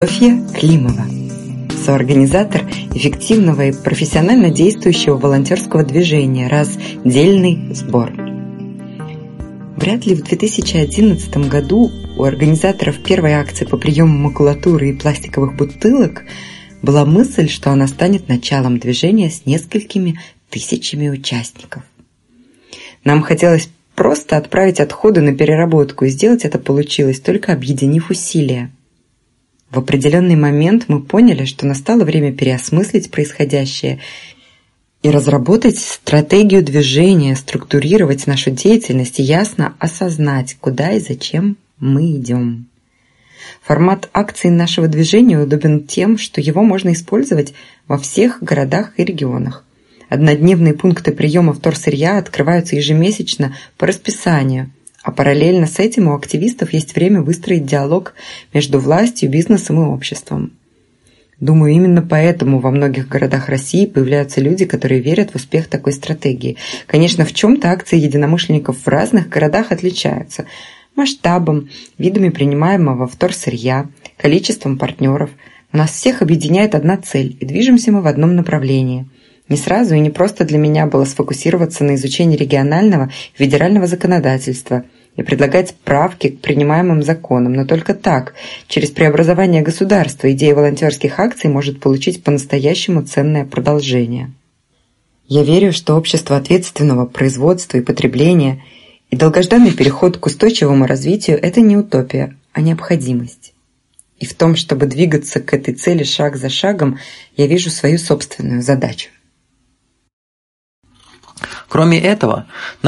Софья Климова, соорганизатор эффективного и профессионально действующего волонтерского движения «Раздельный сбор». Вряд ли в 2011 году у организаторов первой акции по приему макулатуры и пластиковых бутылок была мысль, что она станет началом движения с несколькими тысячами участников. Нам хотелось просто отправить отходы на переработку, и сделать это получилось, только объединив усилия. В определенный момент мы поняли, что настало время переосмыслить происходящее и разработать стратегию движения, структурировать нашу деятельность и ясно осознать, куда и зачем мы идем. Формат акции нашего движения удобен тем, что его можно использовать во всех городах и регионах. Однодневные пункты приема вторсырья открываются ежемесячно по расписанию – а параллельно с этим у активистов есть время выстроить диалог между властью, бизнесом и обществом. Думаю, именно поэтому во многих городах России появляются люди, которые верят в успех такой стратегии. Конечно, в чем-то акции единомышленников в разных городах отличаются масштабом, видами принимаемого вторсырья, количеством партнеров. У нас всех объединяет одна цель, и движемся мы в одном направлении – не сразу и не просто для меня было сфокусироваться на изучении регионального федерального законодательства и предлагать правки к принимаемым законам, но только так, через преобразование государства, идея волонтерских акций может получить по-настоящему ценное продолжение. Я верю, что общество ответственного производства и потребления и долгожданный переход к устойчивому развитию – это не утопия, а необходимость. И в том, чтобы двигаться к этой цели шаг за шагом, я вижу свою собственную задачу. Кроме этого, надо